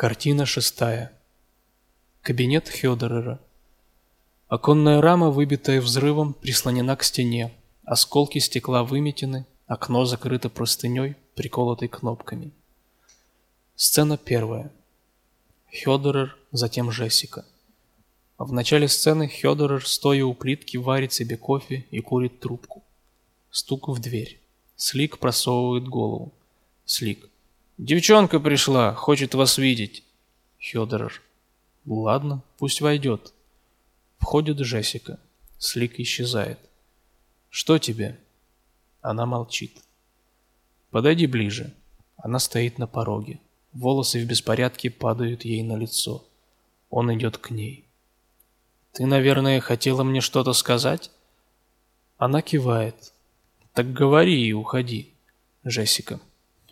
Картина шестая. Кабинет Хёдерера. Оконная рама, выбитая взрывом, прислонена к стене. Осколки стекла выметены, окно закрыто простыней, приколотой кнопками. Сцена первая. Хёдерер, затем Жессика. В начале сцены Хёдерер, стоя у плитки, варит себе кофе и курит трубку. Стук в дверь. Слик просовывает голову. Слик. Девчонка пришла, хочет вас видеть. Хёдоров. Ладно, пусть войдет. Входит Джессика. Слик исчезает. Что тебе? Она молчит. Подойди ближе. Она стоит на пороге. Волосы в беспорядке падают ей на лицо. Он идет к ней. Ты, наверное, хотела мне что-то сказать? Она кивает. Так говори и уходи. Джессика.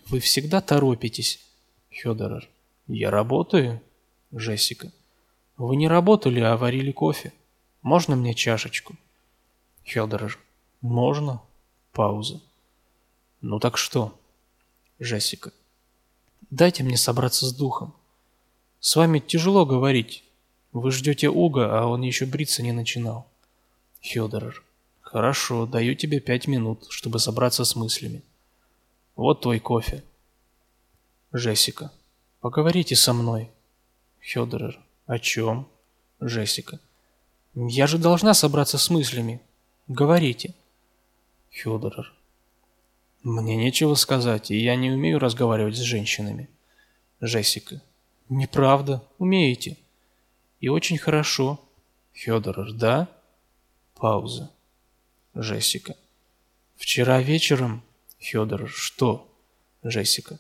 Вы всегда торопитесь. Федоров. Я работаю. Джессика. Вы не работали, а варили кофе. Можно мне чашечку? Федоров. Можно. Пауза. Ну так что? Джессика. Дайте мне собраться с духом. С вами тяжело говорить. Вы ждете Уга, а он еще бриться не начинал. Федоров. Хорошо, даю тебе пять минут, чтобы собраться с мыслями. Вот твой кофе. Жесика. Поговорите со мной. Федорер. О чем? Жесика. Я же должна собраться с мыслями. Говорите. Федорер. Мне нечего сказать, и я не умею разговаривать с женщинами. Жесика. Неправда, умеете. И очень хорошо. Федорер. Да? Пауза. Жесика. Вчера вечером Федор, что? Джессика.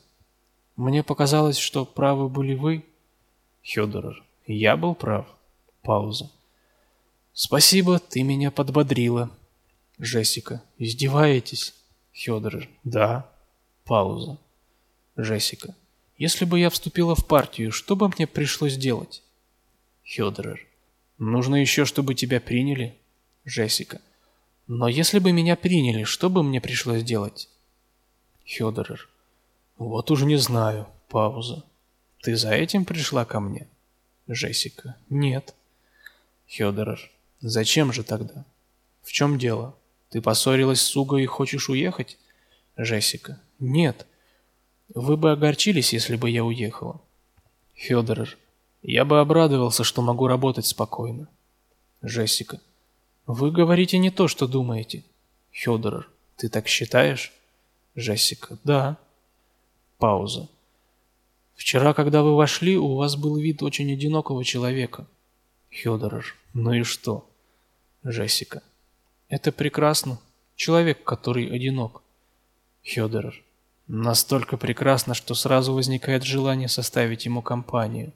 Мне показалось, что правы были вы. Федор, я был прав. Пауза. Спасибо, ты меня подбодрила. Джессика. Издеваетесь? Федор. Да. Пауза. Джессика. Если бы я вступила в партию, что бы мне пришлось делать? Федор. Нужно еще, чтобы тебя приняли. Джессика. Но если бы меня приняли, что бы мне пришлось делать? Федоров. Вот уж не знаю. Пауза. Ты за этим пришла ко мне? Жесика. Нет. Федоров. Зачем же тогда? В чем дело? Ты поссорилась с Угой и хочешь уехать? Жесика. Нет. Вы бы огорчились, если бы я уехала. Федоров. Я бы обрадовался, что могу работать спокойно. Жесика. Вы говорите не то, что думаете. Федоров. Ты так считаешь? Джессика. Да. Пауза. Вчера, когда вы вошли, у вас был вид очень одинокого человека. Федоров. Ну и что? Джессика. Это прекрасно. Человек, который одинок. Федоров. Настолько прекрасно, что сразу возникает желание составить ему компанию.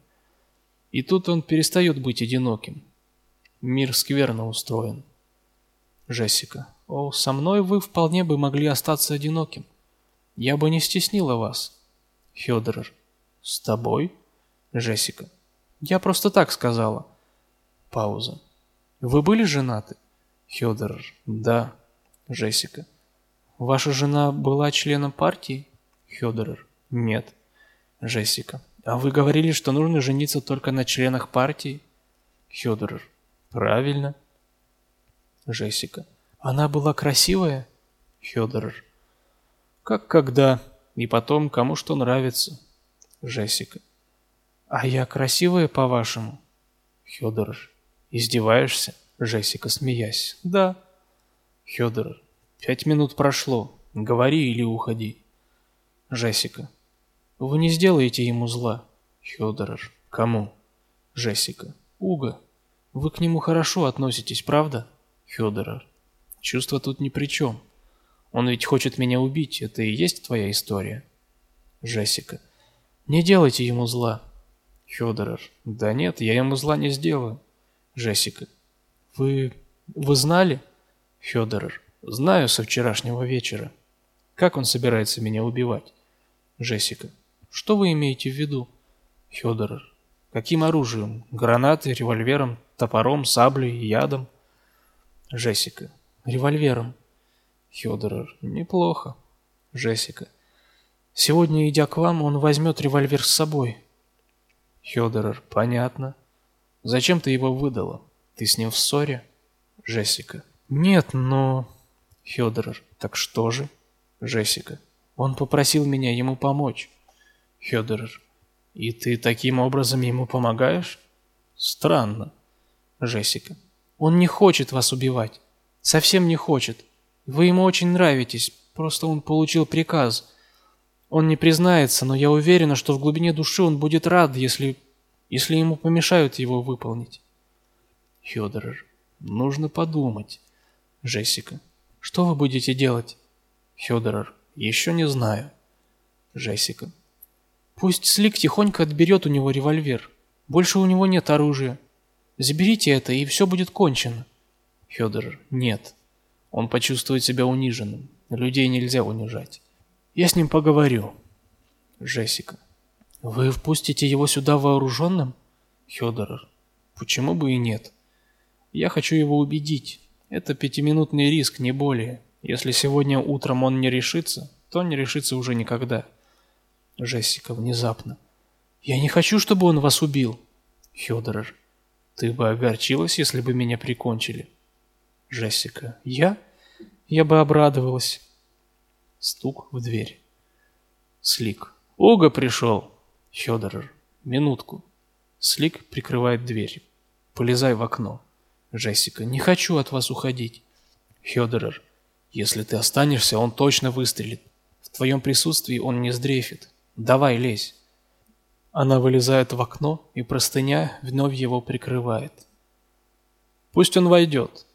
И тут он перестает быть одиноким. Мир скверно устроен. Джессика. О, со мной вы вполне бы могли остаться одиноким. Я бы не стеснила вас. Федоров. С тобой? Джессика. Я просто так сказала. Пауза. Вы были женаты? Федоров. Да. Джессика. Ваша жена была членом партии? Федоров. Нет. Джессика. А вы говорили, что нужно жениться только на членах партии? Федоров. Правильно. Джессика. Она была красивая? Федоров. Как когда. И потом, кому что нравится. Жесика. А я красивая, по-вашему? Федор. Издеваешься? Жесика, смеясь. Да. Федор. Пять минут прошло. Говори или уходи. Жесика. Вы не сделаете ему зла. Федор. Кому? Жесика. Уга. Вы к нему хорошо относитесь, правда? Федор. Чувства тут ни при чем. Он ведь хочет меня убить, это и есть твоя история. Жесика. Не делайте ему зла. Федоров. Да нет, я ему зла не сделаю. Жесика. Вы... вы знали? Федоров. Знаю со вчерашнего вечера. Как он собирается меня убивать? Жесика. Что вы имеете в виду? Федоров. Каким оружием? Гранатой, револьвером, топором, саблей, ядом? Жесика. Револьвером. Федоров. Неплохо. Жесика. Сегодня, идя к вам, он возьмет револьвер с собой. Хёдерер, понятно. Зачем ты его выдала? Ты с ним в ссоре? Джессика. Нет, но... Хёдерер, так что же? Джессика. Он попросил меня ему помочь. Хёдерер. И ты таким образом ему помогаешь? Странно. Джессика. Он не хочет вас убивать. Совсем не хочет. Вы ему очень нравитесь, просто он получил приказ. Он не признается, но я уверена, что в глубине души он будет рад, если если ему помешают его выполнить. Федоров. Нужно подумать. Джессика. Что вы будете делать? Федоров. Еще не знаю. Джессика. Пусть Слик тихонько отберет у него револьвер. Больше у него нет оружия. Заберите это, и все будет кончено. Федор, нет. Он почувствует себя униженным. Людей нельзя унижать. Я с ним поговорю. Джессика. Вы впустите его сюда вооруженным? Федор. Почему бы и нет? Я хочу его убедить. Это пятиминутный риск, не более. Если сегодня утром он не решится, то не решится уже никогда. Джессика внезапно. Я не хочу, чтобы он вас убил. Федор. Ты бы огорчилась, если бы меня прикончили. Джессика. Я? Я бы обрадовалась. Стук в дверь. Слик. Ога пришел. Федор. Минутку. Слик прикрывает дверь. Полезай в окно. Джессика. Не хочу от вас уходить. Федорер. Если ты останешься, он точно выстрелит. В твоем присутствии он не сдрейфит. Давай, лезь. Она вылезает в окно, и простыня вновь его прикрывает. Пусть он войдет.